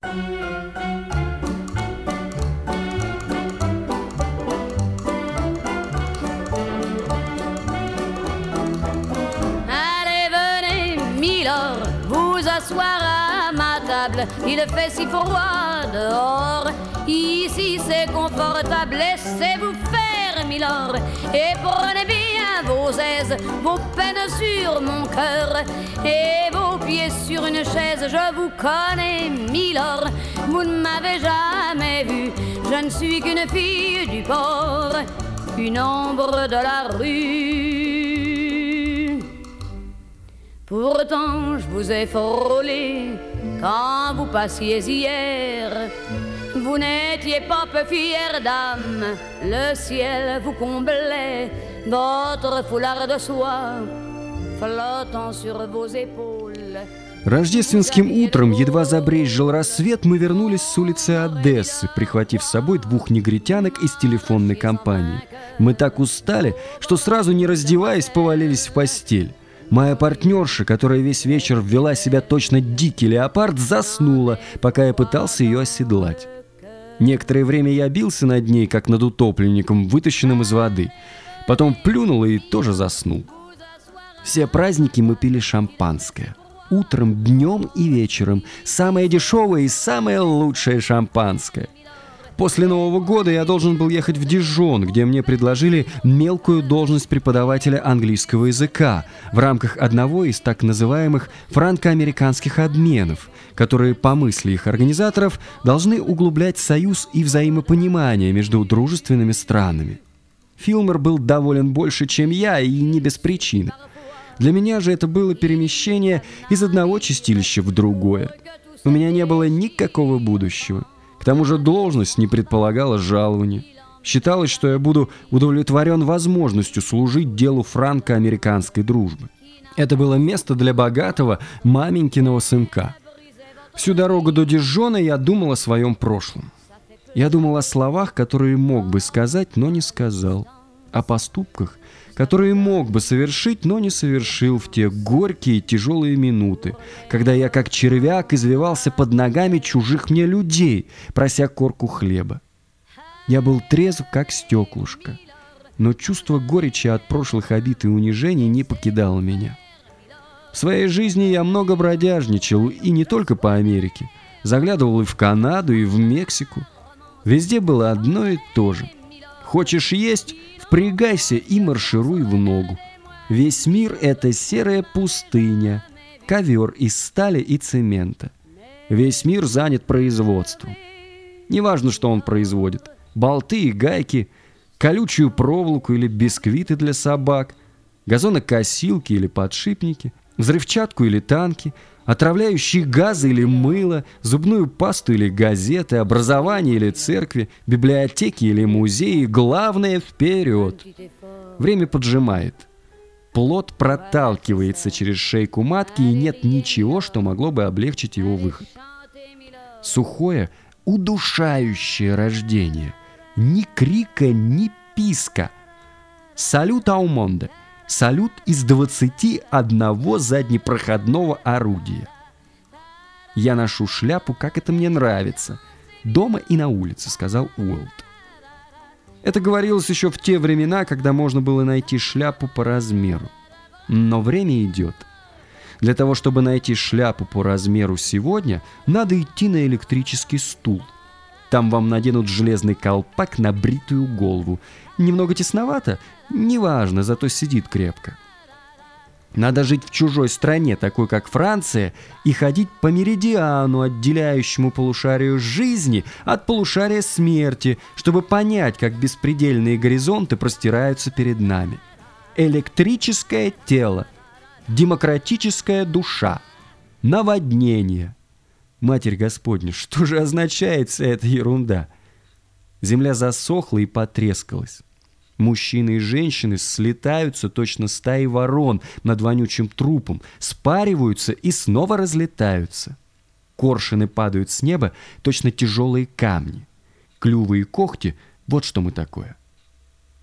Allez, venez, Milord, vous asseoir à ma table. Il fait si froid dehors. Ici c'est confortable, laissez-vous faire, Milord. Et prenez bien vos aises, vos peines sur mon cœur. Et vos pieds sur une chaise, je vous connais, Milord. Vous ne m'avez jamais vu, je ne suis qu'une fille du port, une ombre de la rue. Pourtant, je vous ai frôlé quand vous passiez hier. Vous n'étiez pas peu fière dame, le ciel vous comblait, votre foulard de soie flottant sur vos épaules. Рождественским утром, едва забрезжил рассвет, мы вернулись с улицы Одессы, прихватив с собой двух негритянок из телефонной компании. Мы так устали, что сразу не раздеваясь, повалились в постель. Моя партнерша, которая весь вечер ввела себя точно дикий леопард, заснула, пока я пытался ее оседлать. Некоторое время я бился над ней, как над утопленником, вытащенным из воды. Потом плюнул и тоже заснул. Все праздники мы пили шампанское. Утром, днем и вечером. Самое дешевое и самое лучшее шампанское. После Нового года я должен был ехать в Дижон, где мне предложили мелкую должность преподавателя английского языка в рамках одного из так называемых франко-американских обменов, которые, по мысли их организаторов, должны углублять союз и взаимопонимание между дружественными странами. Филмер был доволен больше, чем я, и не без причины. Для меня же это было перемещение из одного чистилища в другое. У меня не было никакого будущего. К тому же должность не предполагала жалования. Считалось, что я буду удовлетворен возможностью служить делу франко-американской дружбы. Это было место для богатого маменькиного сынка. Всю дорогу до Дижона я думал о своем прошлом. Я думал о словах, которые мог бы сказать, но не сказал. О поступках, которые мог бы совершить, но не совершил в те горькие тяжелые минуты, когда я как червяк извивался под ногами чужих мне людей, прося корку хлеба. Я был трезв, как стеклышко, но чувство горечи от прошлых обид и унижений не покидало меня. В своей жизни я много бродяжничал, и не только по Америке. Заглядывал и в Канаду, и в Мексику. Везде было одно и то же. Хочешь есть – впрягайся и маршируй в ногу. Весь мир – это серая пустыня, ковер из стали и цемента. Весь мир занят производством. Неважно, что он производит. Болты и гайки, колючую проволоку или бисквиты для собак, газонокосилки или подшипники, взрывчатку или танки, отравляющие газы или мыло, зубную пасту или газеты, образование или церкви, библиотеки или музеи, главное вперед. Время поджимает. Плод проталкивается через шейку матки, и нет ничего, что могло бы облегчить его выход. Сухое, удушающее рождение. Ни крика, ни писка. Салют аумонде. Салют из 21 заднепроходного орудия. «Я ношу шляпу, как это мне нравится. Дома и на улице», — сказал Уолт. Это говорилось еще в те времена, когда можно было найти шляпу по размеру. Но время идет. Для того, чтобы найти шляпу по размеру сегодня, надо идти на электрический стул. Там вам наденут железный колпак на бритую голову. Немного тесновато? Неважно, зато сидит крепко. Надо жить в чужой стране, такой как Франция, и ходить по меридиану, отделяющему полушарию жизни от полушария смерти, чтобы понять, как беспредельные горизонты простираются перед нами. Электрическое тело, демократическая душа, наводнение. Матерь Господня, что же означает вся эта ерунда? Земля засохла и потрескалась. Мужчины и женщины слетаются точно стаи ворон над вонючим трупом, спариваются и снова разлетаются. Коршины падают с неба, точно тяжелые камни. Клювы и когти — вот что мы такое.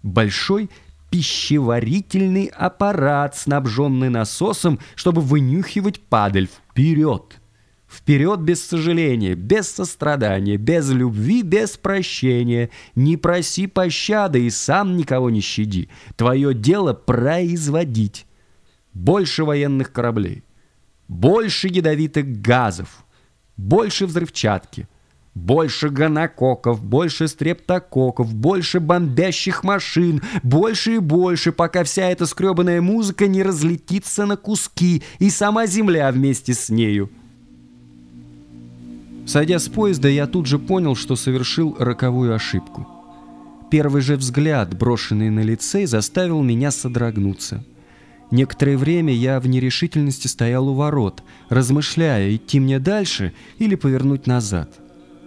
Большой пищеварительный аппарат, снабженный насосом, чтобы вынюхивать падаль вперед. Вперед без сожаления, без сострадания, без любви, без прощения. Не проси пощады и сам никого не щади. Твое дело производить. Больше военных кораблей, больше ядовитых газов, больше взрывчатки, больше гонококов, больше стрептококов, больше бомбящих машин, больше и больше, пока вся эта скребанная музыка не разлетится на куски и сама земля вместе с нею. Сойдя с поезда, я тут же понял, что совершил роковую ошибку. Первый же взгляд, брошенный на лицей, заставил меня содрогнуться. Некоторое время я в нерешительности стоял у ворот, размышляя, идти мне дальше или повернуть назад.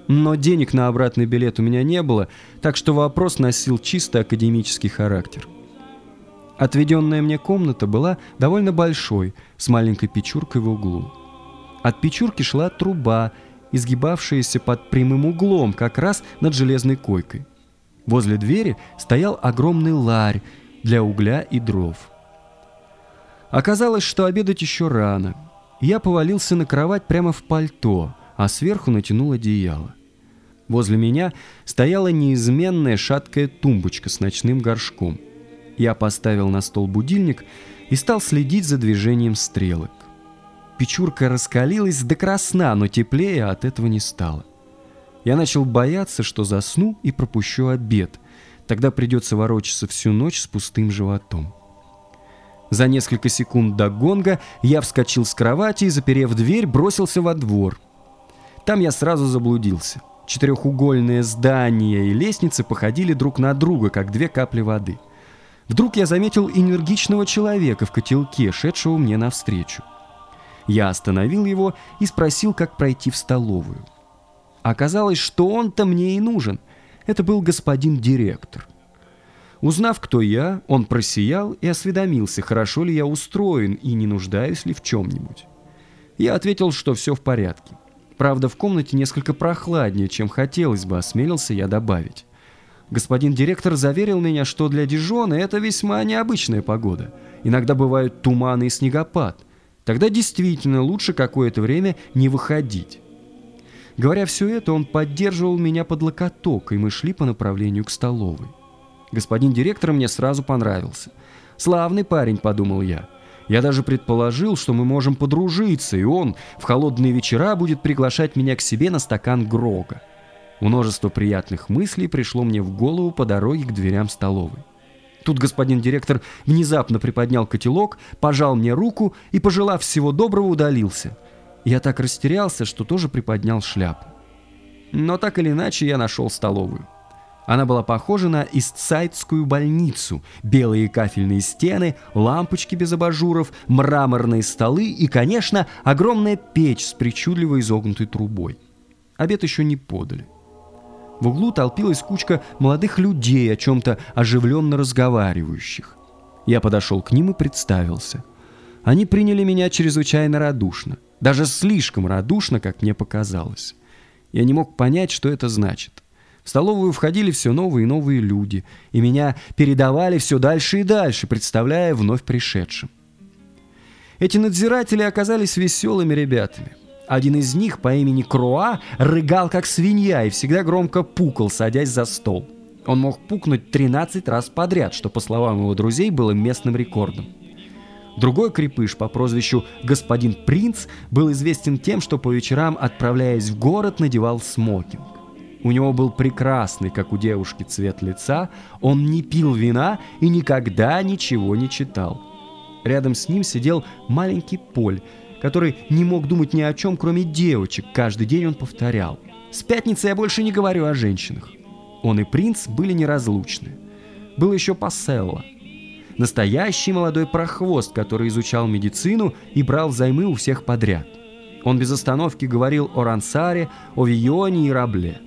Но денег на обратный билет у меня не было, так что вопрос носил чисто академический характер. Отведенная мне комната была довольно большой, с маленькой печуркой в углу. От печурки шла труба – изгибавшаяся под прямым углом, как раз над железной койкой. Возле двери стоял огромный ларь для угля и дров. Оказалось, что обедать еще рано. Я повалился на кровать прямо в пальто, а сверху натянул одеяло. Возле меня стояла неизменная шаткая тумбочка с ночным горшком. Я поставил на стол будильник и стал следить за движением стрелок. Печурка раскалилась до красна, но теплее от этого не стало. Я начал бояться, что засну и пропущу обед. Тогда придется ворочаться всю ночь с пустым животом. За несколько секунд до гонга я вскочил с кровати и, заперев дверь, бросился во двор. Там я сразу заблудился. Четырехугольные здания и лестницы походили друг на друга, как две капли воды. Вдруг я заметил энергичного человека в котелке, шедшего мне навстречу. Я остановил его и спросил, как пройти в столовую. Оказалось, что он-то мне и нужен. Это был господин директор. Узнав, кто я, он просиял и осведомился, хорошо ли я устроен и не нуждаюсь ли в чем-нибудь. Я ответил, что все в порядке. Правда, в комнате несколько прохладнее, чем хотелось бы, осмелился я добавить. Господин директор заверил меня, что для Дижона это весьма необычная погода. Иногда бывают туманы и снегопад. Тогда действительно лучше какое-то время не выходить. Говоря все это, он поддерживал меня под локоток, и мы шли по направлению к столовой. Господин директор мне сразу понравился. «Славный парень», — подумал я. Я даже предположил, что мы можем подружиться, и он в холодные вечера будет приглашать меня к себе на стакан Грога. Множество приятных мыслей пришло мне в голову по дороге к дверям столовой. Тут господин директор внезапно приподнял котелок, пожал мне руку и, пожелав всего доброго, удалился. Я так растерялся, что тоже приподнял шляпу. Но так или иначе я нашел столовую. Она была похожа на Истсайдскую больницу. Белые кафельные стены, лампочки без абажуров, мраморные столы и, конечно, огромная печь с причудливо изогнутой трубой. Обед еще не подали. В углу толпилась кучка молодых людей, о чем-то оживленно разговаривающих. Я подошел к ним и представился. Они приняли меня чрезвычайно радушно. Даже слишком радушно, как мне показалось. Я не мог понять, что это значит. В столовую входили все новые и новые люди, и меня передавали все дальше и дальше, представляя вновь пришедшим. Эти надзиратели оказались веселыми ребятами. Один из них по имени Круа рыгал как свинья и всегда громко пукал, садясь за стол. Он мог пукнуть 13 раз подряд, что, по словам его друзей, было местным рекордом. Другой крепыш по прозвищу «Господин Принц» был известен тем, что по вечерам, отправляясь в город, надевал смокинг. У него был прекрасный, как у девушки, цвет лица, он не пил вина и никогда ничего не читал. Рядом с ним сидел маленький Поль, который не мог думать ни о чем, кроме девочек. Каждый день он повторял. «С пятницы я больше не говорю о женщинах». Он и принц были неразлучны. Был еще Пасселло. Настоящий молодой прохвост, который изучал медицину и брал займы у всех подряд. Он без остановки говорил о Рансаре, о Вионе и Рабле.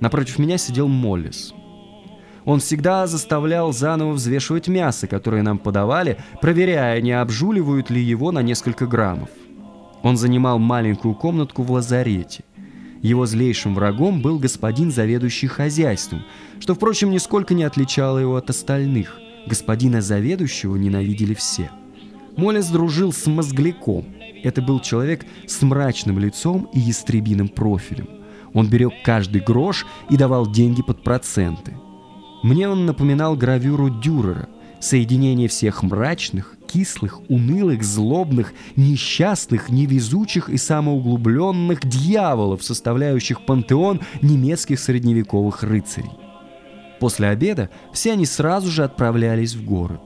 Напротив меня сидел Моллис. Он всегда заставлял заново взвешивать мясо, которое нам подавали, проверяя, не обжуливают ли его на несколько граммов. Он занимал маленькую комнатку в лазарете. Его злейшим врагом был господин, заведующий хозяйством, что, впрочем, нисколько не отличало его от остальных. Господина заведующего ненавидели все. Молес дружил с мозгляком. Это был человек с мрачным лицом и ястребиным профилем. Он берег каждый грош и давал деньги под проценты. Мне он напоминал гравюру Дюрера, соединение всех мрачных, кислых, унылых, злобных, несчастных, невезучих и самоуглубленных дьяволов, составляющих пантеон немецких средневековых рыцарей. После обеда все они сразу же отправлялись в город.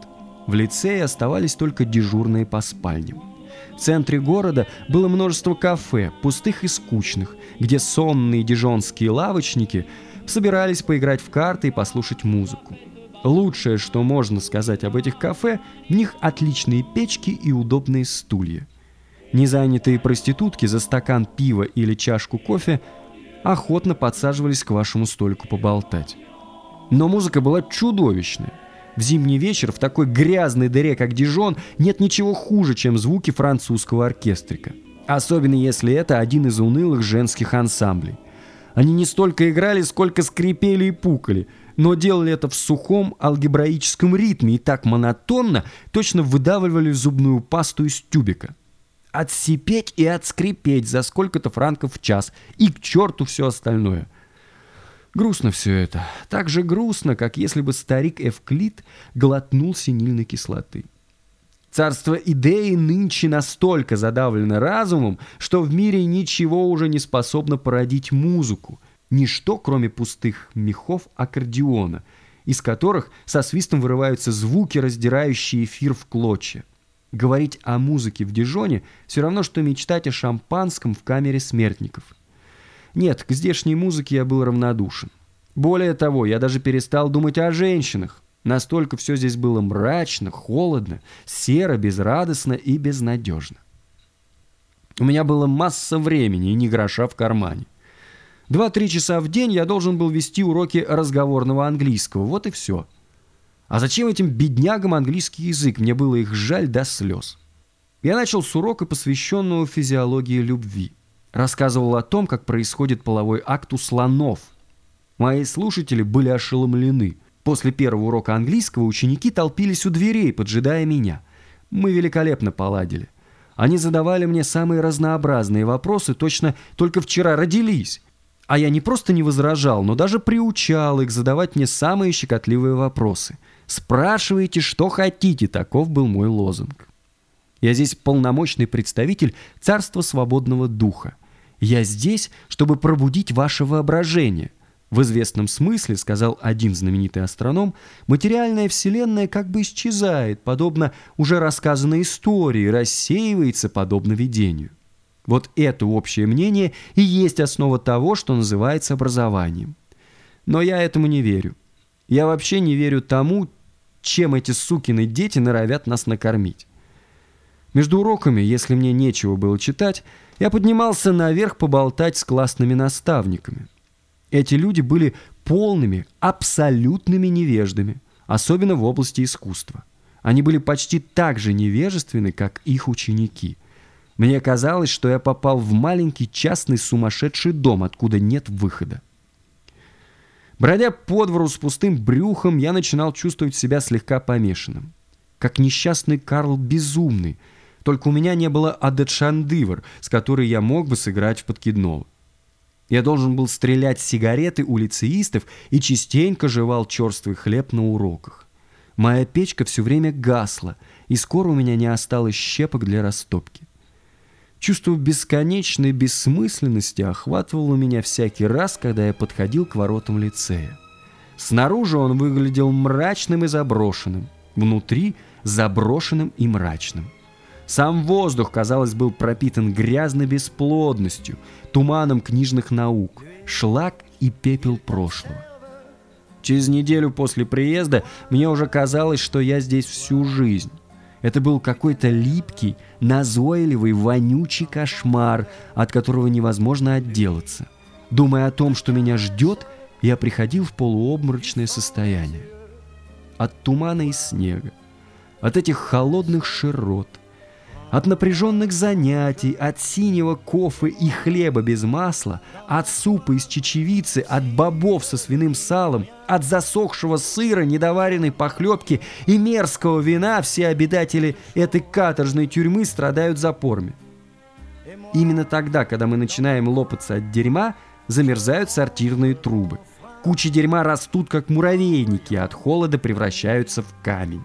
В лицее оставались только дежурные по спальням. В центре города было множество кафе, пустых и скучных, где сонные дижонские лавочники собирались поиграть в карты и послушать музыку. Лучшее, что можно сказать об этих кафе, в них отличные печки и удобные стулья. Незанятые проститутки за стакан пива или чашку кофе охотно подсаживались к вашему столику поболтать. Но музыка была чудовищная. В зимний вечер в такой грязной дыре, как Дижон, нет ничего хуже, чем звуки французского оркестрика. Особенно если это один из унылых женских ансамблей. Они не столько играли, сколько скрипели и пукали, но делали это в сухом алгебраическом ритме и так монотонно, точно выдавливали зубную пасту из тюбика. Отсипеть и отскрипеть за сколько-то франков в час, и к черту все остальное – Грустно все это. Так же грустно, как если бы старик Эвклид глотнул синильной кислоты. Царство идеи нынче настолько задавлено разумом, что в мире ничего уже не способно породить музыку, ничто, кроме пустых мехов аккордеона, из которых со свистом вырываются звуки, раздирающие эфир в клочья. Говорить о музыке в Дижоне все равно, что мечтать о шампанском в камере смертников – нет, к здешней музыке я был равнодушен. Более того, я даже перестал думать о женщинах. Настолько все здесь было мрачно, холодно, серо, безрадостно и безнадежно. У меня было масса времени и ни гроша в кармане. Два-три часа в день я должен был вести уроки разговорного английского. Вот и все. А зачем этим беднягам английский язык? Мне было их жаль до слез. Я начал с урока, посвященного физиологии любви рассказывал о том, как происходит половой акт у слонов. Мои слушатели были ошеломлены. После первого урока английского ученики толпились у дверей, поджидая меня. Мы великолепно поладили. Они задавали мне самые разнообразные вопросы, точно только вчера родились. А я не просто не возражал, но даже приучал их задавать мне самые щекотливые вопросы. «Спрашивайте, что хотите», таков был мой лозунг. Я здесь полномочный представитель царства свободного духа. Я здесь, чтобы пробудить ваше воображение. В известном смысле, сказал один знаменитый астроном, материальная вселенная как бы исчезает, подобно уже рассказанной истории, рассеивается подобно видению. Вот это общее мнение и есть основа того, что называется образованием. Но я этому не верю. Я вообще не верю тому, чем эти сукины дети норовят нас накормить. Между уроками, если мне нечего было читать, я поднимался наверх поболтать с классными наставниками. Эти люди были полными, абсолютными невеждами, особенно в области искусства. Они были почти так же невежественны, как их ученики. Мне казалось, что я попал в маленький частный сумасшедший дом, откуда нет выхода. Бродя по двору с пустым брюхом, я начинал чувствовать себя слегка помешанным. Как несчастный Карл Безумный – только у меня не было Адет Шандывар, с которой я мог бы сыграть в подкидного. Я должен был стрелять сигареты у лицеистов и частенько жевал черствый хлеб на уроках. Моя печка все время гасла, и скоро у меня не осталось щепок для растопки. Чувство бесконечной бессмысленности охватывало меня всякий раз, когда я подходил к воротам лицея. Снаружи он выглядел мрачным и заброшенным, внутри – заброшенным и мрачным. Сам воздух, казалось, был пропитан грязной бесплодностью, туманом книжных наук, шлак и пепел прошлого. Через неделю после приезда мне уже казалось, что я здесь всю жизнь. Это был какой-то липкий, назойливый, вонючий кошмар, от которого невозможно отделаться. Думая о том, что меня ждет, я приходил в полуобморочное состояние. От тумана и снега, от этих холодных широт – от напряженных занятий, от синего кофе и хлеба без масла, от супа из чечевицы, от бобов со свиным салом, от засохшего сыра, недоваренной похлебки и мерзкого вина все обитатели этой каторжной тюрьмы страдают запорами. Именно тогда, когда мы начинаем лопаться от дерьма, замерзают сортирные трубы. Кучи дерьма растут, как муравейники, а от холода превращаются в камень.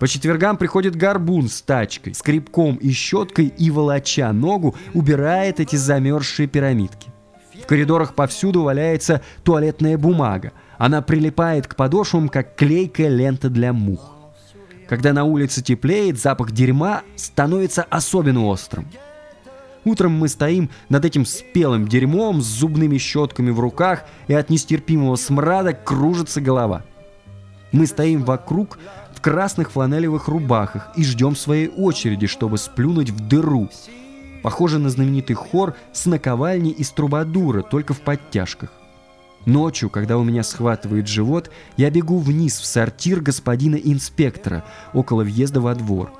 По четвергам приходит горбун с тачкой, скребком и щеткой и, волоча ногу, убирает эти замерзшие пирамидки. В коридорах повсюду валяется туалетная бумага. Она прилипает к подошвам, как клейкая лента для мух. Когда на улице теплеет, запах дерьма становится особенно острым. Утром мы стоим над этим спелым дерьмом с зубными щетками в руках, и от нестерпимого смрада кружится голова. Мы стоим вокруг красных фланелевых рубахах и ждем своей очереди, чтобы сплюнуть в дыру. Похоже на знаменитый хор с наковальни из трубадура, только в подтяжках. Ночью, когда у меня схватывает живот, я бегу вниз в сортир господина инспектора, около въезда во двор.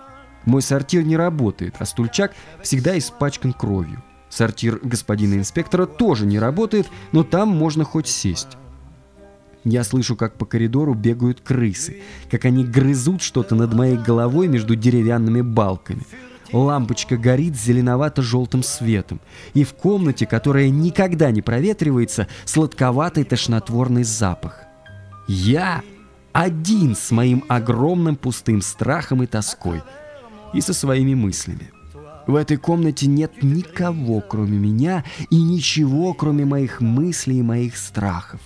Мой сортир не работает, а стульчак всегда испачкан кровью. Сортир господина инспектора тоже не работает, но там можно хоть сесть. Я слышу, как по коридору бегают крысы, как они грызут что-то над моей головой между деревянными балками. Лампочка горит зеленовато-желтым светом, и в комнате, которая никогда не проветривается, сладковатый тошнотворный запах. Я один с моим огромным пустым страхом и тоской – и со своими мыслями. В этой комнате нет никого, кроме меня, и ничего, кроме моих мыслей и моих страхов.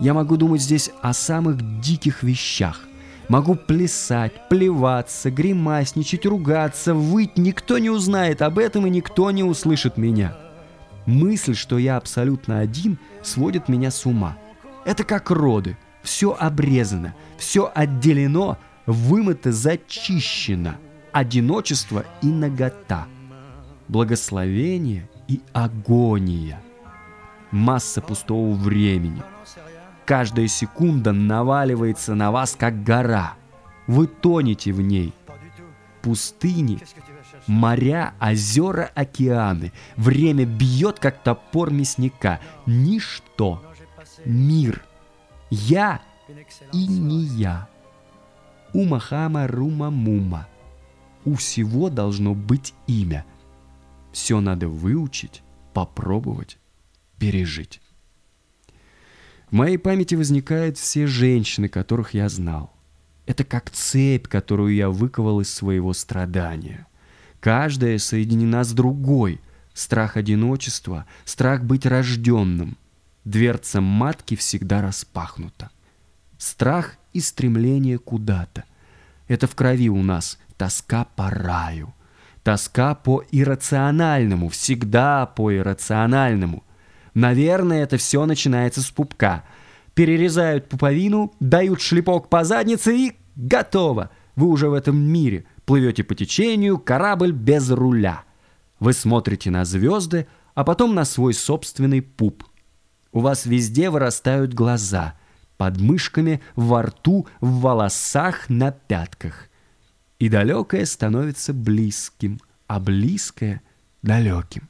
Я могу думать здесь о самых диких вещах. Могу плясать, плеваться, гримасничать, ругаться, выть. Никто не узнает об этом, и никто не услышит меня. Мысль, что я абсолютно один, сводит меня с ума. Это как роды. Все обрезано, все отделено, вымыто, зачищено – одиночество и нагота, благословение и агония, масса пустого времени. Каждая секунда наваливается на вас, как гора. Вы тонете в ней. Пустыни, моря, озера, океаны. Время бьет, как топор мясника. Ничто. Мир. Я и не я. Умахама рума мума. У всего должно быть имя. Все надо выучить, попробовать, пережить. В моей памяти возникают все женщины, которых я знал. Это как цепь, которую я выковал из своего страдания. Каждая соединена с другой. Страх одиночества, страх быть рожденным. Дверца матки всегда распахнута. Страх и стремление куда-то. Это в крови у нас, тоска по раю. Тоска по иррациональному, всегда по иррациональному. Наверное, это все начинается с пупка. Перерезают пуповину, дают шлепок по заднице и готово. Вы уже в этом мире. Плывете по течению, корабль без руля. Вы смотрите на звезды, а потом на свой собственный пуп. У вас везде вырастают глаза. Под мышками, во рту, в волосах, на пятках и далекое становится близким, а близкое — далеким.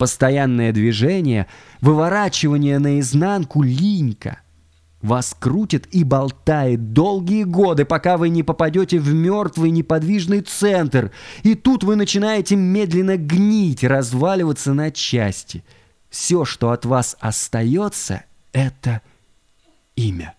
Постоянное движение, выворачивание наизнанку линька. Вас крутит и болтает долгие годы, пока вы не попадете в мертвый неподвижный центр, и тут вы начинаете медленно гнить, разваливаться на части. Все, что от вас остается, — это имя.